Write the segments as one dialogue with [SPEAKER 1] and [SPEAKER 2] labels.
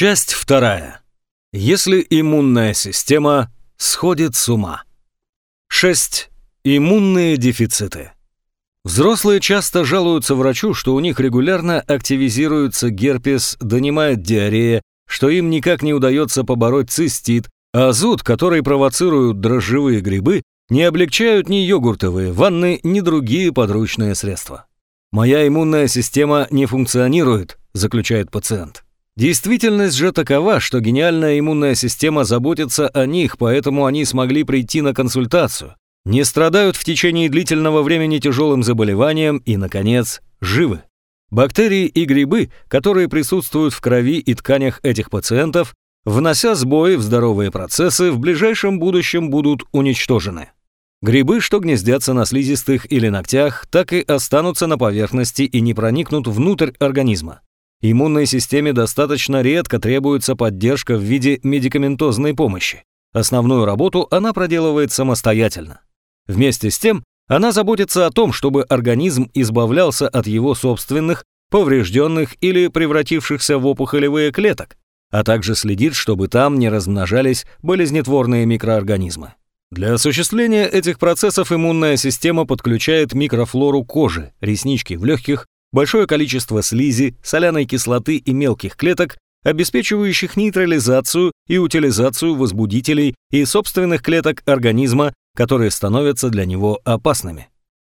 [SPEAKER 1] Часть вторая. Если иммунная система сходит с ума. 6. Иммунные дефициты. Взрослые часто жалуются врачу, что у них регулярно активизируется герпес, донимает диарея, что им никак не удается побороть цистит, а зуд, который провоцируют дрожжевые грибы, не облегчают ни йогуртовые ванны, ни другие подручные средства. «Моя иммунная система не функционирует», – заключает пациент. Действительность же такова, что гениальная иммунная система заботится о них, поэтому они смогли прийти на консультацию, не страдают в течение длительного времени тяжелым заболеванием и, наконец, живы. Бактерии и грибы, которые присутствуют в крови и тканях этих пациентов, внося сбои в здоровые процессы, в ближайшем будущем будут уничтожены. Грибы, что гнездятся на слизистых или ногтях, так и останутся на поверхности и не проникнут внутрь организма. Иммунной системе достаточно редко требуется поддержка в виде медикаментозной помощи. Основную работу она проделывает самостоятельно. Вместе с тем, она заботится о том, чтобы организм избавлялся от его собственных, поврежденных или превратившихся в опухолевые клеток, а также следит, чтобы там не размножались болезнетворные микроорганизмы. Для осуществления этих процессов иммунная система подключает микрофлору кожи, реснички в легких, большое количество слизи, соляной кислоты и мелких клеток, обеспечивающих нейтрализацию и утилизацию возбудителей и собственных клеток организма, которые становятся для него опасными.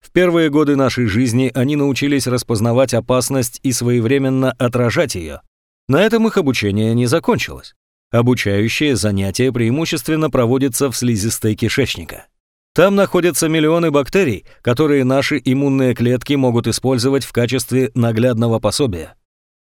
[SPEAKER 1] В первые годы нашей жизни они научились распознавать опасность и своевременно отражать ее. На этом их обучение не закончилось. Обучающее занятие преимущественно проводится в слизистой кишечника. Там находятся миллионы бактерий, которые наши иммунные клетки могут использовать в качестве наглядного пособия.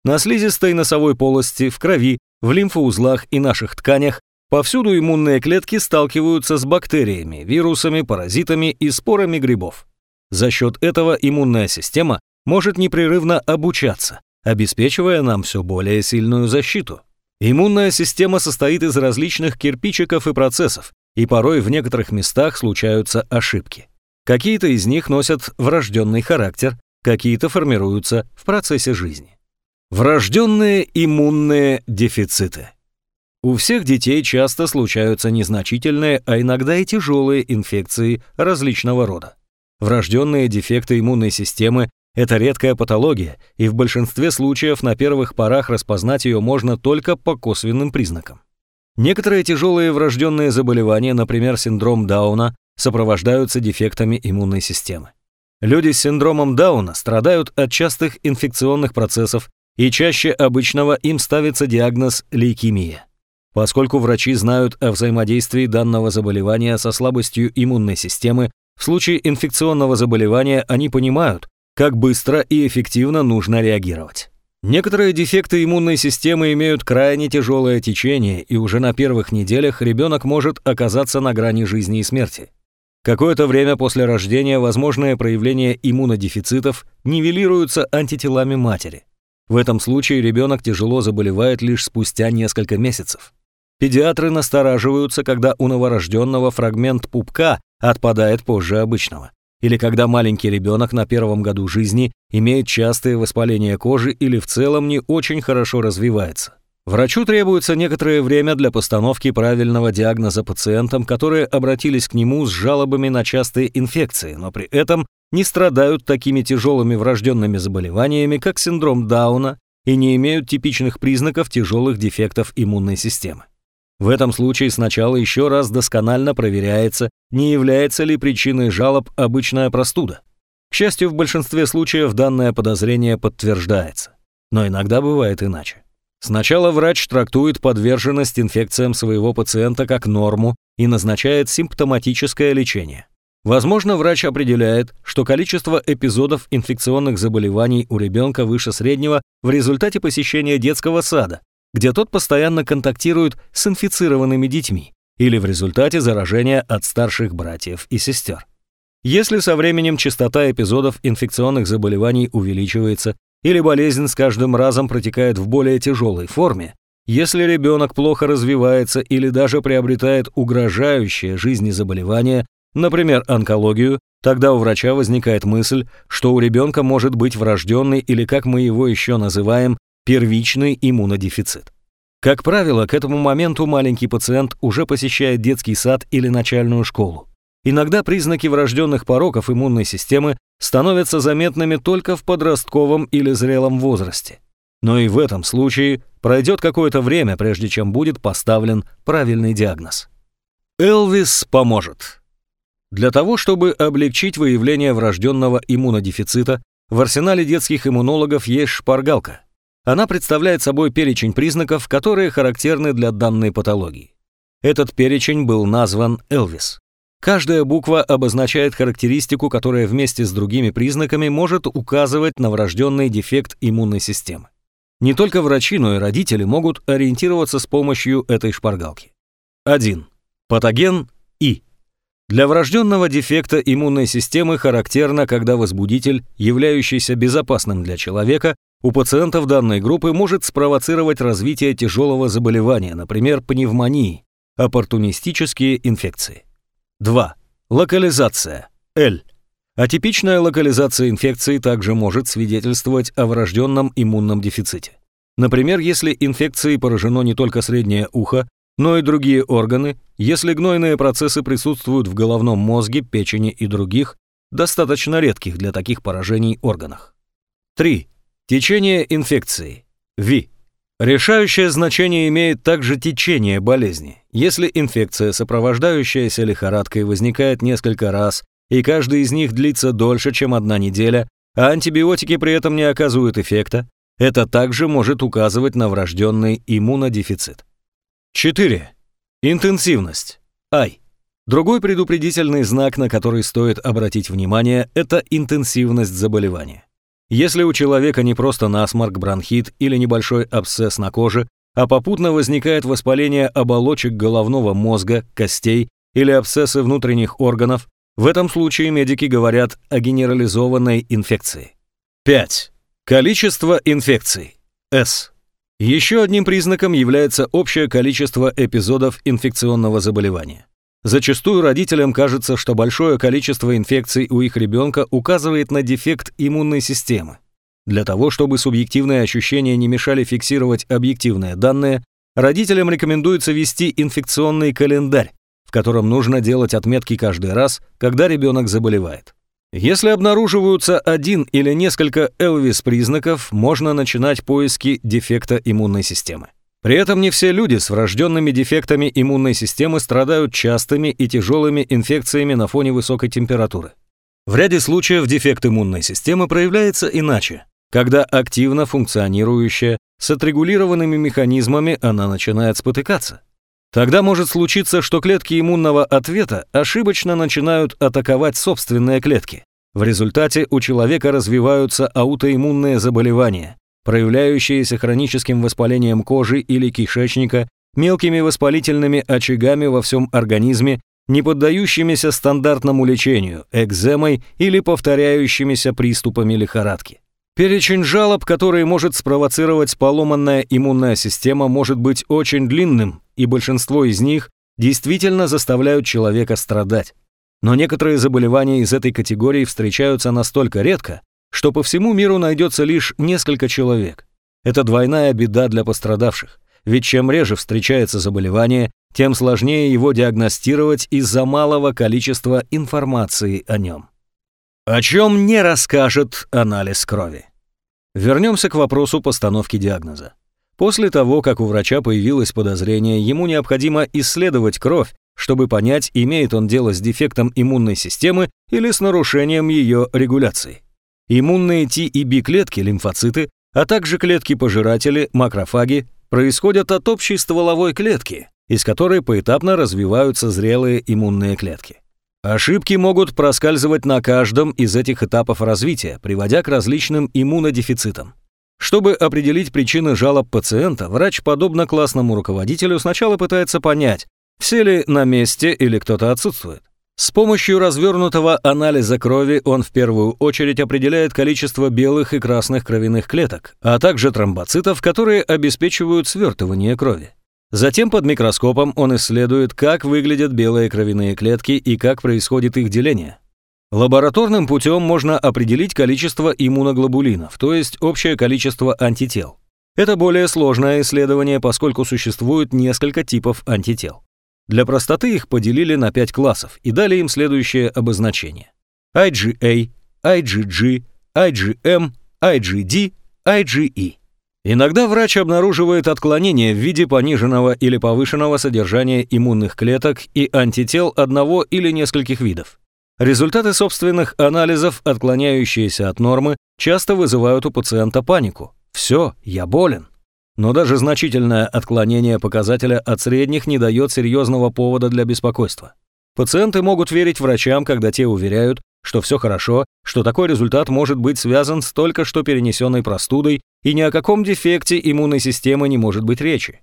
[SPEAKER 1] На слизистой носовой полости, в крови, в лимфоузлах и наших тканях повсюду иммунные клетки сталкиваются с бактериями, вирусами, паразитами и спорами грибов. За счет этого иммунная система может непрерывно обучаться, обеспечивая нам все более сильную защиту. Иммунная система состоит из различных кирпичиков и процессов, и порой в некоторых местах случаются ошибки. Какие-то из них носят врожденный характер, какие-то формируются в процессе жизни. Врожденные иммунные дефициты. У всех детей часто случаются незначительные, а иногда и тяжелые инфекции различного рода. Врожденные дефекты иммунной системы это редкая патология, и в большинстве случаев на первых порах распознать ее можно только по косвенным признакам. Некоторые тяжелые врожденные заболевания, например, синдром Дауна, сопровождаются дефектами иммунной системы. Люди с синдромом Дауна страдают от частых инфекционных процессов, и чаще обычного им ставится диагноз лейкемия. Поскольку врачи знают о взаимодействии данного заболевания со слабостью иммунной системы, в случае инфекционного заболевания они понимают, как быстро и эффективно нужно реагировать. Некоторые дефекты иммунной системы имеют крайне тяжелое течение, и уже на первых неделях ребенок может оказаться на грани жизни и смерти. Какое-то время после рождения возможные проявления иммунодефицитов нивелируются антителами матери. В этом случае ребенок тяжело заболевает лишь спустя несколько месяцев. Педиатры настораживаются, когда у новорожденного фрагмент пупка отпадает позже обычного или когда маленький ребенок на первом году жизни имеет частые воспаления кожи или в целом не очень хорошо развивается. Врачу требуется некоторое время для постановки правильного диагноза пациентам, которые обратились к нему с жалобами на частые инфекции, но при этом не страдают такими тяжелыми врожденными заболеваниями, как синдром Дауна, и не имеют типичных признаков тяжелых дефектов иммунной системы. В этом случае сначала еще раз досконально проверяется, не является ли причиной жалоб обычная простуда. К счастью, в большинстве случаев данное подозрение подтверждается. Но иногда бывает иначе. Сначала врач трактует подверженность инфекциям своего пациента как норму и назначает симптоматическое лечение. Возможно, врач определяет, что количество эпизодов инфекционных заболеваний у ребенка выше среднего в результате посещения детского сада, где тот постоянно контактирует с инфицированными детьми или в результате заражения от старших братьев и сестер. Если со временем частота эпизодов инфекционных заболеваний увеличивается или болезнь с каждым разом протекает в более тяжелой форме, если ребенок плохо развивается или даже приобретает угрожающее жизни заболевания, например, онкологию, тогда у врача возникает мысль, что у ребенка может быть врожденный или, как мы его еще называем, первичный иммунодефицит. Как правило, к этому моменту маленький пациент уже посещает детский сад или начальную школу. Иногда признаки врожденных пороков иммунной системы становятся заметными только в подростковом или зрелом возрасте. Но и в этом случае пройдет какое-то время, прежде чем будет поставлен правильный диагноз. Элвис поможет. Для того, чтобы облегчить выявление врожденного иммунодефицита, в арсенале детских иммунологов есть шпаргалка. Она представляет собой перечень признаков, которые характерны для данной патологии. Этот перечень был назван Элвис. Каждая буква обозначает характеристику, которая вместе с другими признаками может указывать на врожденный дефект иммунной системы. Не только врачи, но и родители могут ориентироваться с помощью этой шпаргалки. 1. Патоген И. Для врожденного дефекта иммунной системы характерно, когда возбудитель, являющийся безопасным для человека, у пациентов данной группы может спровоцировать развитие тяжелого заболевания, например, пневмонии, оппортунистические инфекции. 2. Локализация. L. Атипичная локализация инфекции также может свидетельствовать о врожденном иммунном дефиците. Например, если инфекцией поражено не только среднее ухо, но и другие органы, если гнойные процессы присутствуют в головном мозге, печени и других, достаточно редких для таких поражений органах. 3. Течение инфекции. ВИ. Решающее значение имеет также течение болезни. Если инфекция, сопровождающаяся лихорадкой, возникает несколько раз, и каждый из них длится дольше, чем одна неделя, а антибиотики при этом не оказывают эффекта, это также может указывать на врожденный иммунодефицит. 4. Интенсивность. Ай. Другой предупредительный знак, на который стоит обратить внимание, это интенсивность заболевания. Если у человека не просто насморк, бронхит или небольшой абсцесс на коже, а попутно возникает воспаление оболочек головного мозга, костей или абсцессы внутренних органов, в этом случае медики говорят о генерализованной инфекции. 5. Количество инфекций. С. Еще одним признаком является общее количество эпизодов инфекционного заболевания. Зачастую родителям кажется, что большое количество инфекций у их ребенка указывает на дефект иммунной системы. Для того, чтобы субъективные ощущения не мешали фиксировать объективные данные, родителям рекомендуется вести инфекционный календарь, в котором нужно делать отметки каждый раз, когда ребенок заболевает. Если обнаруживаются один или несколько Элвис признаков, можно начинать поиски дефекта иммунной системы. При этом не все люди с врожденными дефектами иммунной системы страдают частыми и тяжелыми инфекциями на фоне высокой температуры. В ряде случаев дефект иммунной системы проявляется иначе. Когда активно функционирующая, с отрегулированными механизмами она начинает спотыкаться. Тогда может случиться, что клетки иммунного ответа ошибочно начинают атаковать собственные клетки. В результате у человека развиваются аутоиммунные заболевания, проявляющиеся хроническим воспалением кожи или кишечника, мелкими воспалительными очагами во всем организме, не поддающимися стандартному лечению, экземой или повторяющимися приступами лихорадки. Перечень жалоб, которые может спровоцировать поломанная иммунная система, может быть очень длинным, и большинство из них действительно заставляют человека страдать. Но некоторые заболевания из этой категории встречаются настолько редко, что по всему миру найдется лишь несколько человек. Это двойная беда для пострадавших, ведь чем реже встречается заболевание, тем сложнее его диагностировать из-за малого количества информации о нем. О чем не расскажет анализ крови? Вернемся к вопросу постановки диагноза. После того, как у врача появилось подозрение, ему необходимо исследовать кровь, чтобы понять, имеет он дело с дефектом иммунной системы или с нарушением ее регуляции. Иммунные Т и Б клетки, лимфоциты, а также клетки-пожиратели, макрофаги, происходят от общей стволовой клетки, из которой поэтапно развиваются зрелые иммунные клетки. Ошибки могут проскальзывать на каждом из этих этапов развития, приводя к различным иммунодефицитам. Чтобы определить причины жалоб пациента, врач, подобно классному руководителю, сначала пытается понять, все ли на месте или кто-то отсутствует. С помощью развернутого анализа крови он в первую очередь определяет количество белых и красных кровяных клеток, а также тромбоцитов, которые обеспечивают свертывание крови. Затем под микроскопом он исследует, как выглядят белые кровяные клетки и как происходит их деление. Лабораторным путем можно определить количество иммуноглобулинов, то есть общее количество антител. Это более сложное исследование, поскольку существует несколько типов антител. Для простоты их поделили на пять классов и дали им следующее обозначение. IgA, IgG, IgM, IgD, IgE. Иногда врач обнаруживает отклонение в виде пониженного или повышенного содержания иммунных клеток и антител одного или нескольких видов. Результаты собственных анализов, отклоняющиеся от нормы, часто вызывают у пациента панику. Все, я болен. Но даже значительное отклонение показателя от средних не дает серьезного повода для беспокойства. Пациенты могут верить врачам, когда те уверяют, что все хорошо, что такой результат может быть связан с только что перенесенной простудой и ни о каком дефекте иммунной системы не может быть речи.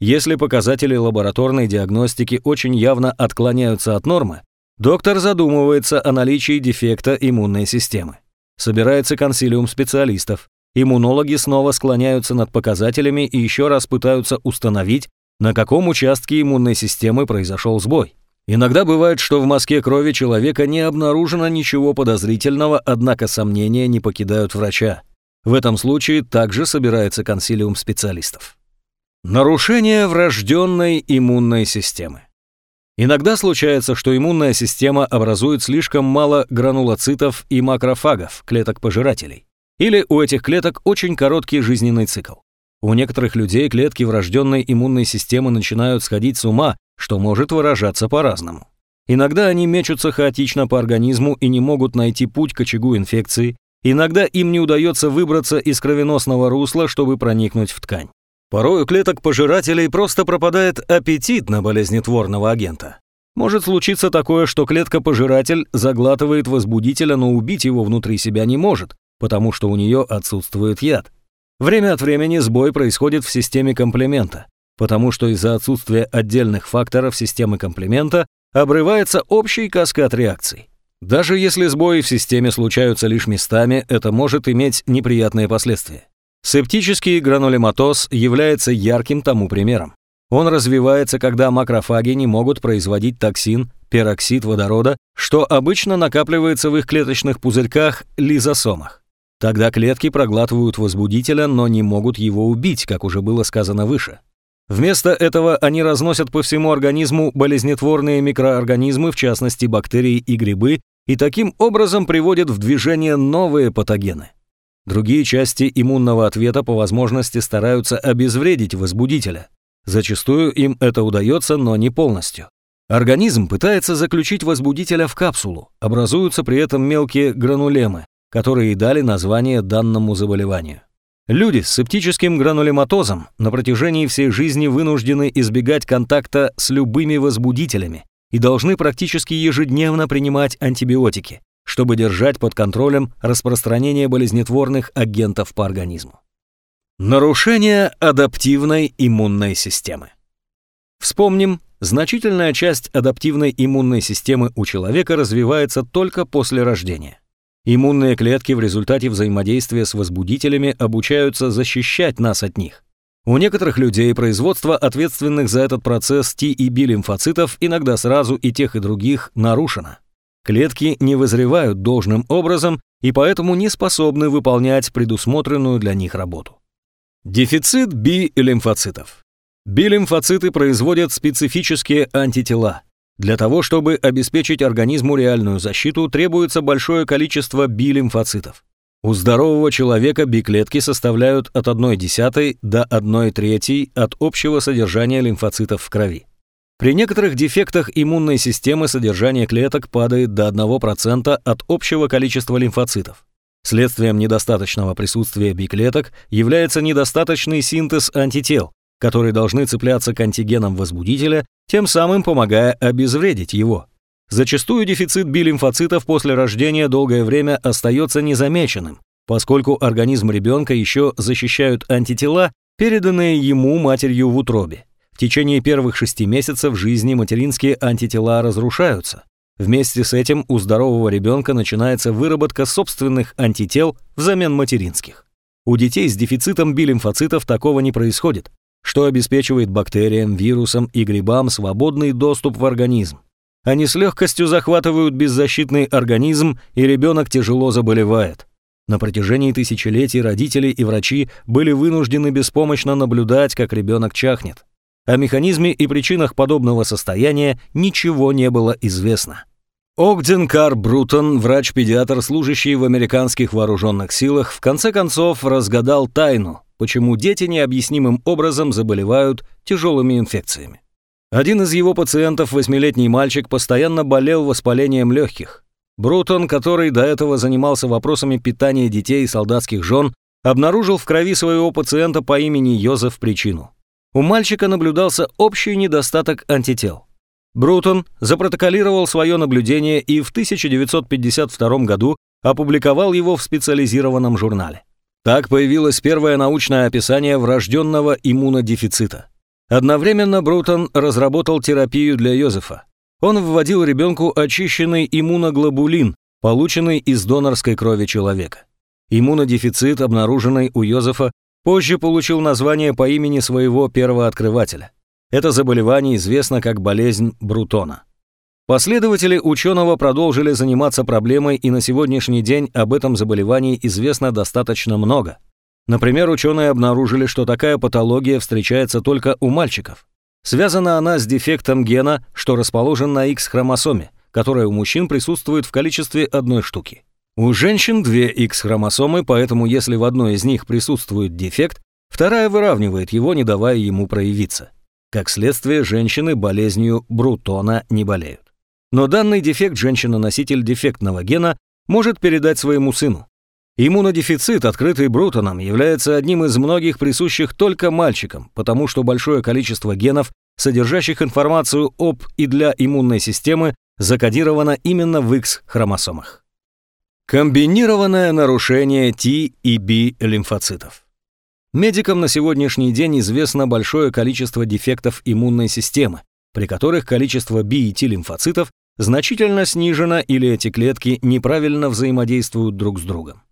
[SPEAKER 1] Если показатели лабораторной диагностики очень явно отклоняются от нормы, доктор задумывается о наличии дефекта иммунной системы. Собирается консилиум специалистов, Иммунологи снова склоняются над показателями и еще раз пытаются установить, на каком участке иммунной системы произошел сбой. Иногда бывает, что в мазке крови человека не обнаружено ничего подозрительного, однако сомнения не покидают врача. В этом случае также собирается консилиум специалистов. Нарушение врожденной иммунной системы. Иногда случается, что иммунная система образует слишком мало гранулоцитов и макрофагов, клеток-пожирателей. Или у этих клеток очень короткий жизненный цикл. У некоторых людей клетки врожденной иммунной системы начинают сходить с ума, что может выражаться по-разному. Иногда они мечутся хаотично по организму и не могут найти путь к очагу инфекции, иногда им не удается выбраться из кровеносного русла, чтобы проникнуть в ткань. Порой у клеток пожирателей просто пропадает аппетит на болезнетворного агента. Может случиться такое, что клетка-пожиратель заглатывает возбудителя, но убить его внутри себя не может, потому что у нее отсутствует яд. Время от времени сбой происходит в системе комплемента, потому что из-за отсутствия отдельных факторов системы комплемента обрывается общий каскад реакций. Даже если сбои в системе случаются лишь местами, это может иметь неприятные последствия. Септический гранулематоз является ярким тому примером. Он развивается, когда макрофаги не могут производить токсин, пероксид водорода, что обычно накапливается в их клеточных пузырьках лизосомах. Тогда клетки проглатывают возбудителя, но не могут его убить, как уже было сказано выше. Вместо этого они разносят по всему организму болезнетворные микроорганизмы, в частности бактерии и грибы, и таким образом приводят в движение новые патогены. Другие части иммунного ответа по возможности стараются обезвредить возбудителя. Зачастую им это удается, но не полностью. Организм пытается заключить возбудителя в капсулу, образуются при этом мелкие гранулемы, которые и дали название данному заболеванию. Люди с септическим гранулематозом на протяжении всей жизни вынуждены избегать контакта с любыми возбудителями и должны практически ежедневно принимать антибиотики, чтобы держать под контролем распространение болезнетворных агентов по организму. Нарушение адаптивной иммунной системы. Вспомним, значительная часть адаптивной иммунной системы у человека развивается только после рождения. Иммунные клетки в результате взаимодействия с возбудителями обучаются защищать нас от них. У некоторых людей производство ответственных за этот процесс Т и Б лимфоцитов иногда сразу и тех и других нарушено. Клетки не вызревают должным образом и поэтому не способны выполнять предусмотренную для них работу. Дефицит Б-лимфоцитов. Б-лимфоциты производят специфические антитела – для того, чтобы обеспечить организму реальную защиту, требуется большое количество билимфоцитов. У здорового человека биклетки составляют от 1,1 до 1,3 от общего содержания лимфоцитов в крови. При некоторых дефектах иммунной системы содержание клеток падает до 1% от общего количества лимфоцитов. Следствием недостаточного присутствия биклеток является недостаточный синтез антител, которые должны цепляться к антигенам возбудителя, тем самым помогая обезвредить его. Зачастую дефицит билимфоцитов после рождения долгое время остается незамеченным, поскольку организм ребенка еще защищают антитела, переданные ему матерью в утробе. В течение первых шести месяцев жизни материнские антитела разрушаются. Вместе с этим у здорового ребенка начинается выработка собственных антител взамен материнских. У детей с дефицитом билимфоцитов такого не происходит, что обеспечивает бактериям, вирусам и грибам свободный доступ в организм. Они с легкостью захватывают беззащитный организм, и ребенок тяжело заболевает. На протяжении тысячелетий родители и врачи были вынуждены беспомощно наблюдать, как ребенок чахнет. О механизме и причинах подобного состояния ничего не было известно. Огден Кар Брутон, врач-педиатр, служащий в американских вооруженных силах, в конце концов разгадал тайну, почему дети необъяснимым образом заболевают тяжелыми инфекциями. Один из его пациентов, восьмилетний мальчик, постоянно болел воспалением легких. Брутон, который до этого занимался вопросами питания детей и солдатских жен, обнаружил в крови своего пациента по имени Йозеф причину. У мальчика наблюдался общий недостаток антител. Брутон запротоколировал свое наблюдение и в 1952 году опубликовал его в специализированном журнале. Так появилось первое научное описание врожденного иммунодефицита. Одновременно Брутон разработал терапию для Йозефа. Он вводил ребенку очищенный иммуноглобулин, полученный из донорской крови человека. Иммунодефицит, обнаруженный у Йозефа, позже получил название по имени своего первооткрывателя. Это заболевание известно как болезнь Брутона. Последователи ученого продолжили заниматься проблемой, и на сегодняшний день об этом заболевании известно достаточно много. Например, ученые обнаружили, что такая патология встречается только у мальчиков. Связана она с дефектом гена, что расположен на X-хромосоме, которая у мужчин присутствует в количестве одной штуки. У женщин две X-хромосомы, поэтому если в одной из них присутствует дефект, вторая выравнивает его, не давая ему проявиться. Как следствие, женщины болезнью Брутона не болеют. Но данный дефект женщина-носитель дефектного гена может передать своему сыну. Иммунодефицит, открытый Брутоном, является одним из многих присущих только мальчикам, потому что большое количество генов, содержащих информацию об и для иммунной системы, закодировано именно в X-хромосомах. Комбинированное нарушение T и B лимфоцитов. Медикам на сегодняшний день известно большое количество дефектов иммунной системы, при которых количество B и T лимфоцитов значительно снижено или эти клетки неправильно взаимодействуют друг с другом.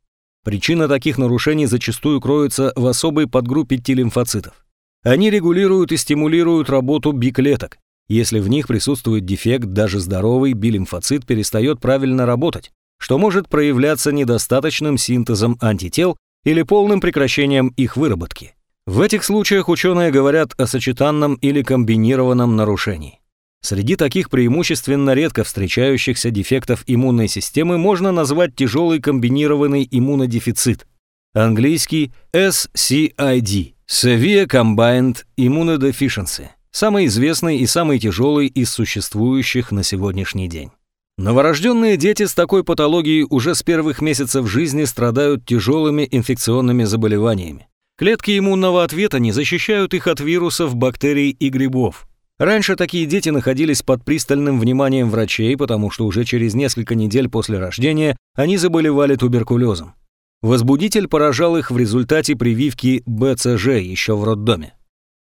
[SPEAKER 1] Причина таких нарушений зачастую кроется в особой подгруппе Т-лимфоцитов. Они регулируют и стимулируют работу B-клеток. Если в них присутствует дефект, даже здоровый B-лимфоцит перестает правильно работать, что может проявляться недостаточным синтезом антител или полным прекращением их выработки. В этих случаях ученые говорят о сочетанном или комбинированном нарушении. Среди таких преимущественно редко встречающихся дефектов иммунной системы можно назвать тяжелый комбинированный иммунодефицит, английский SCID – Severe Combined Immunodeficiency, самый известный и самый тяжелый из существующих на сегодняшний день. Новорожденные дети с такой патологией уже с первых месяцев жизни страдают тяжелыми инфекционными заболеваниями. Клетки иммунного ответа не защищают их от вирусов, бактерий и грибов. Раньше такие дети находились под пристальным вниманием врачей, потому что уже через несколько недель после рождения они заболевали туберкулезом. Возбудитель поражал их в результате прививки БЦЖ еще в роддоме.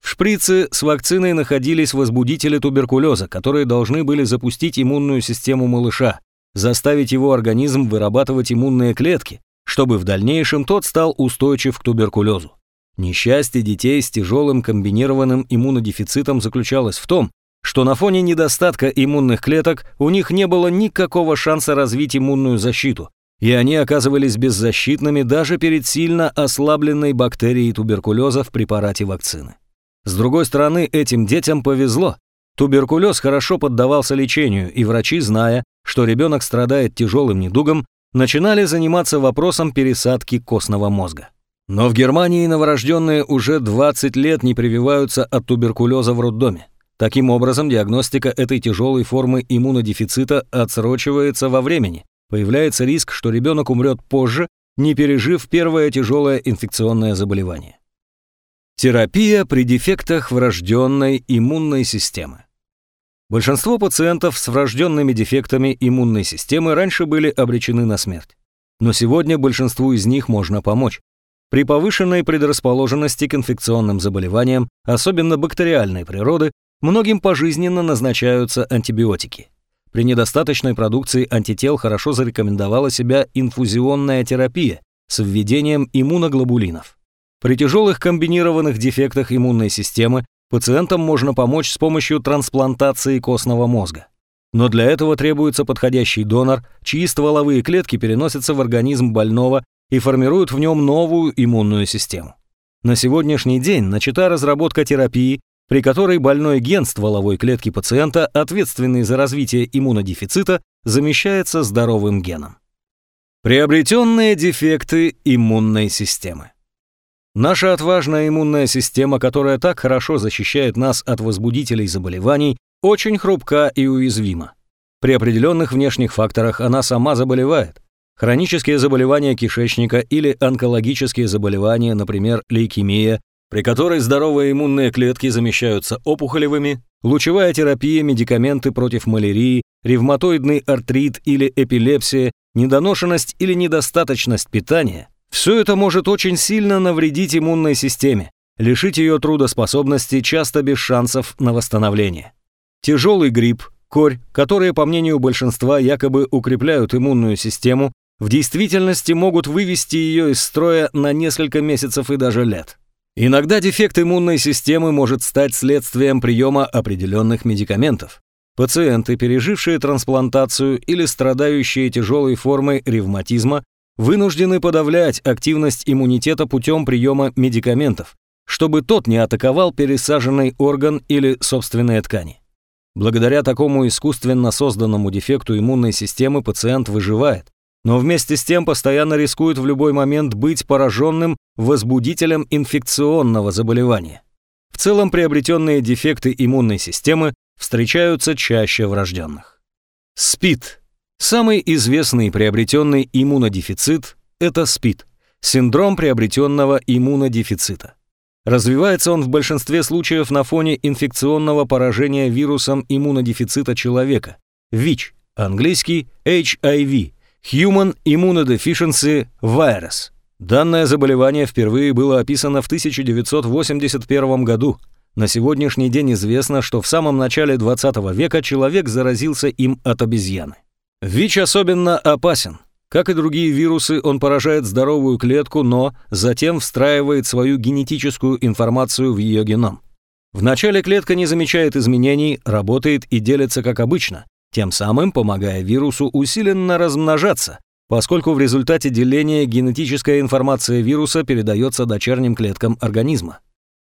[SPEAKER 1] В шприце с вакциной находились возбудители туберкулеза, которые должны были запустить иммунную систему малыша, заставить его организм вырабатывать иммунные клетки, чтобы в дальнейшем тот стал устойчив к туберкулезу. Несчастье детей с тяжелым комбинированным иммунодефицитом заключалось в том, что на фоне недостатка иммунных клеток у них не было никакого шанса развить иммунную защиту, и они оказывались беззащитными даже перед сильно ослабленной бактерией туберкулеза в препарате вакцины. С другой стороны, этим детям повезло. Туберкулез хорошо поддавался лечению, и врачи, зная, что ребенок страдает тяжелым недугом, начинали заниматься вопросом пересадки костного мозга. Но в Германии новорожденные уже 20 лет не прививаются от туберкулеза в роддоме. Таким образом, диагностика этой тяжелой формы иммунодефицита отсрочивается во времени. Появляется риск, что ребенок умрет позже, не пережив первое тяжелое инфекционное заболевание. Терапия при дефектах врожденной иммунной системы. Большинство пациентов с врожденными дефектами иммунной системы раньше были обречены на смерть. Но сегодня большинству из них можно помочь. При повышенной предрасположенности к инфекционным заболеваниям, особенно бактериальной природы, многим пожизненно назначаются антибиотики. При недостаточной продукции антител хорошо зарекомендовала себя инфузионная терапия с введением иммуноглобулинов. При тяжелых комбинированных дефектах иммунной системы пациентам можно помочь с помощью трансплантации костного мозга. Но для этого требуется подходящий донор, чьи стволовые клетки переносятся в организм больного и формируют в нем новую иммунную систему. На сегодняшний день начата разработка терапии, при которой больной ген стволовой клетки пациента, ответственный за развитие иммунодефицита, замещается здоровым геном. Приобретенные дефекты иммунной системы. Наша отважная иммунная система, которая так хорошо защищает нас от возбудителей заболеваний, очень хрупка и уязвима. При определенных внешних факторах она сама заболевает. Хронические заболевания кишечника или онкологические заболевания, например, лейкемия, при которой здоровые иммунные клетки замещаются опухолевыми, лучевая терапия, медикаменты против малярии, ревматоидный артрит или эпилепсия, недоношенность или недостаточность питания – все это может очень сильно навредить иммунной системе, лишить ее трудоспособности часто без шансов на восстановление. Тяжелый грипп, корь, которые, по мнению большинства, якобы укрепляют иммунную систему, в действительности могут вывести ее из строя на несколько месяцев и даже лет. Иногда дефект иммунной системы может стать следствием приема определенных медикаментов. Пациенты, пережившие трансплантацию или страдающие тяжелой формой ревматизма, вынуждены подавлять активность иммунитета путем приема медикаментов, чтобы тот не атаковал пересаженный орган или собственные ткани. Благодаря такому искусственно созданному дефекту иммунной системы пациент выживает, но вместе с тем постоянно рискует в любой момент быть пораженным возбудителем инфекционного заболевания. В целом приобретенные дефекты иммунной системы встречаются чаще врожденных. СПИД. Самый известный приобретенный иммунодефицит – это СПИД – синдром приобретенного иммунодефицита. Развивается он в большинстве случаев на фоне инфекционного поражения вирусом иммунодефицита человека, ВИЧ, английский HIV, Human Immunodeficiency Virus. Данное заболевание впервые было описано в 1981 году. На сегодняшний день известно, что в самом начале 20 века человек заразился им от обезьяны. ВИЧ особенно опасен – как и другие вирусы, он поражает здоровую клетку, но затем встраивает свою генетическую информацию в ее геном. Вначале клетка не замечает изменений, работает и делится как обычно, тем самым помогая вирусу усиленно размножаться, поскольку в результате деления генетическая информация вируса передается дочерним клеткам организма.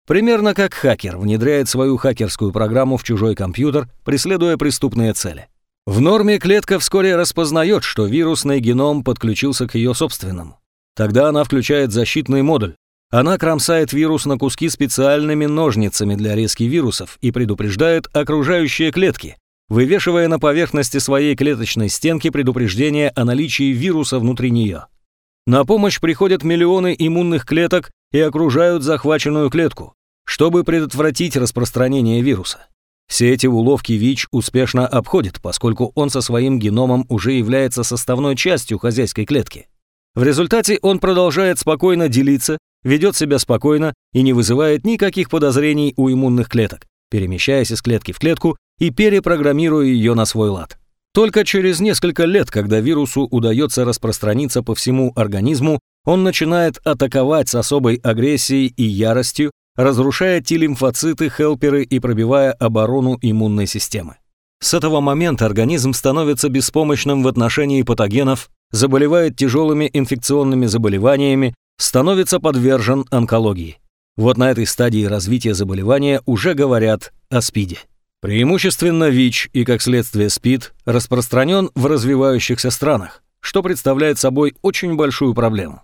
[SPEAKER 1] Примерно как хакер внедряет свою хакерскую программу в чужой компьютер, преследуя преступные цели. В норме клетка вскоре распознает, что вирусный геном подключился к ее собственному. Тогда она включает защитный модуль. Она кромсает вирус на куски специальными ножницами для резки вирусов и предупреждает окружающие клетки, вывешивая на поверхности своей клеточной стенки предупреждение о наличии вируса внутри нее. На помощь приходят миллионы иммунных клеток и окружают захваченную клетку, чтобы предотвратить распространение вируса. Все эти уловки ВИЧ успешно обходит, поскольку он со своим геномом уже является составной частью хозяйской клетки. В результате он продолжает спокойно делиться, ведет себя спокойно и не вызывает никаких подозрений у иммунных клеток, перемещаясь из клетки в клетку и перепрограммируя ее на свой лад. Только через несколько лет, когда вирусу удается распространиться по всему организму, он начинает атаковать с особой агрессией и яростью, разрушая Т-лимфоциты, хелперы и пробивая оборону иммунной системы. С этого момента организм становится беспомощным в отношении патогенов, заболевает тяжелыми инфекционными заболеваниями, становится подвержен онкологии. Вот на этой стадии развития заболевания уже говорят о СПИДе. Преимущественно ВИЧ и, как следствие, СПИД распространен в развивающихся странах, что представляет собой очень большую проблему.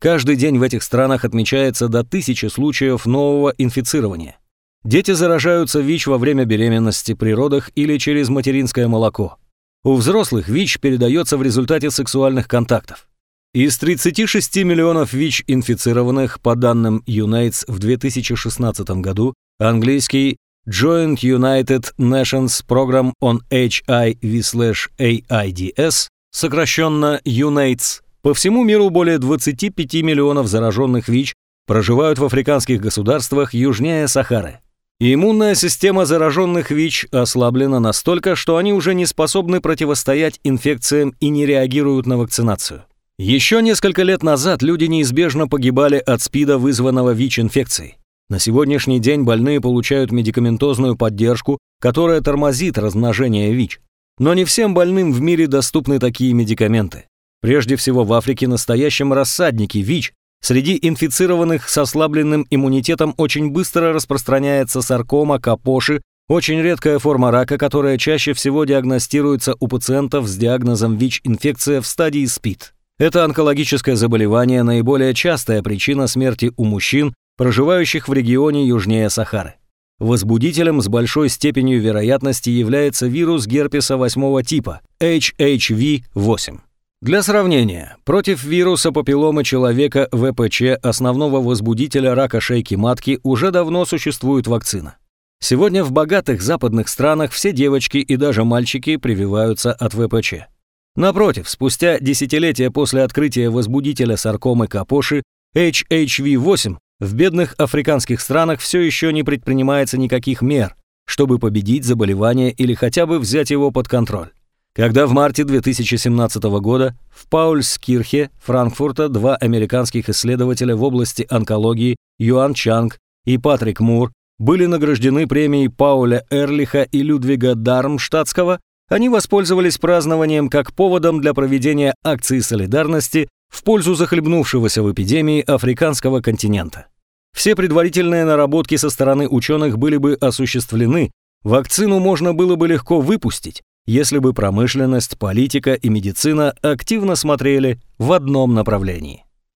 [SPEAKER 1] Каждый день в этих странах отмечается до тысячи случаев нового инфицирования. Дети заражаются ВИЧ во время беременности, при родах или через материнское молоко. У взрослых ВИЧ передается в результате сексуальных контактов. Из 36 миллионов ВИЧ-инфицированных, по данным UNAIDS в 2016 году, английский Joint United Nations Program on HIV/AIDS, сокращенно UNAIDS, по всему миру более 25 миллионов зараженных ВИЧ проживают в африканских государствах южнее Сахары. Иммунная система зараженных ВИЧ ослаблена настолько, что они уже не способны противостоять инфекциям и не реагируют на вакцинацию. Еще несколько лет назад люди неизбежно погибали от СПИДа, вызванного ВИЧ-инфекцией. На сегодняшний день больные получают медикаментозную поддержку, которая тормозит размножение ВИЧ. Но не всем больным в мире доступны такие медикаменты. Прежде всего в Африке настоящем рассаднике ВИЧ. Среди инфицированных с ослабленным иммунитетом очень быстро распространяется саркома капоши, очень редкая форма рака, которая чаще всего диагностируется у пациентов с диагнозом ВИЧ-инфекция в стадии СПИД. Это онкологическое заболевание – наиболее частая причина смерти у мужчин, проживающих в регионе южнее Сахары. Возбудителем с большой степенью вероятности является вирус герпеса 8 типа – HHV-8. Для сравнения, против вируса папилломы человека ВПЧ, основного возбудителя рака шейки матки, уже давно существует вакцина. Сегодня в богатых западных странах все девочки и даже мальчики прививаются от ВПЧ. Напротив, спустя десятилетия после открытия возбудителя саркомы Капоши, HHV-8, в бедных африканских странах все еще не предпринимается никаких мер, чтобы победить заболевание или хотя бы взять его под контроль. Когда в марте 2017 года в Паульскирхе, Франкфурта, два американских исследователя в области онкологии Юан Чанг и Патрик Мур были награждены премией Пауля Эрлиха и Людвига Дармштадтского они воспользовались празднованием как поводом для проведения акции солидарности в пользу захлебнувшегося в эпидемии африканского континента. Все предварительные наработки со стороны ученых были бы осуществлены, вакцину можно было бы легко выпустить, если бы промышленность, политика и медицина активно смотрели в одном направлении.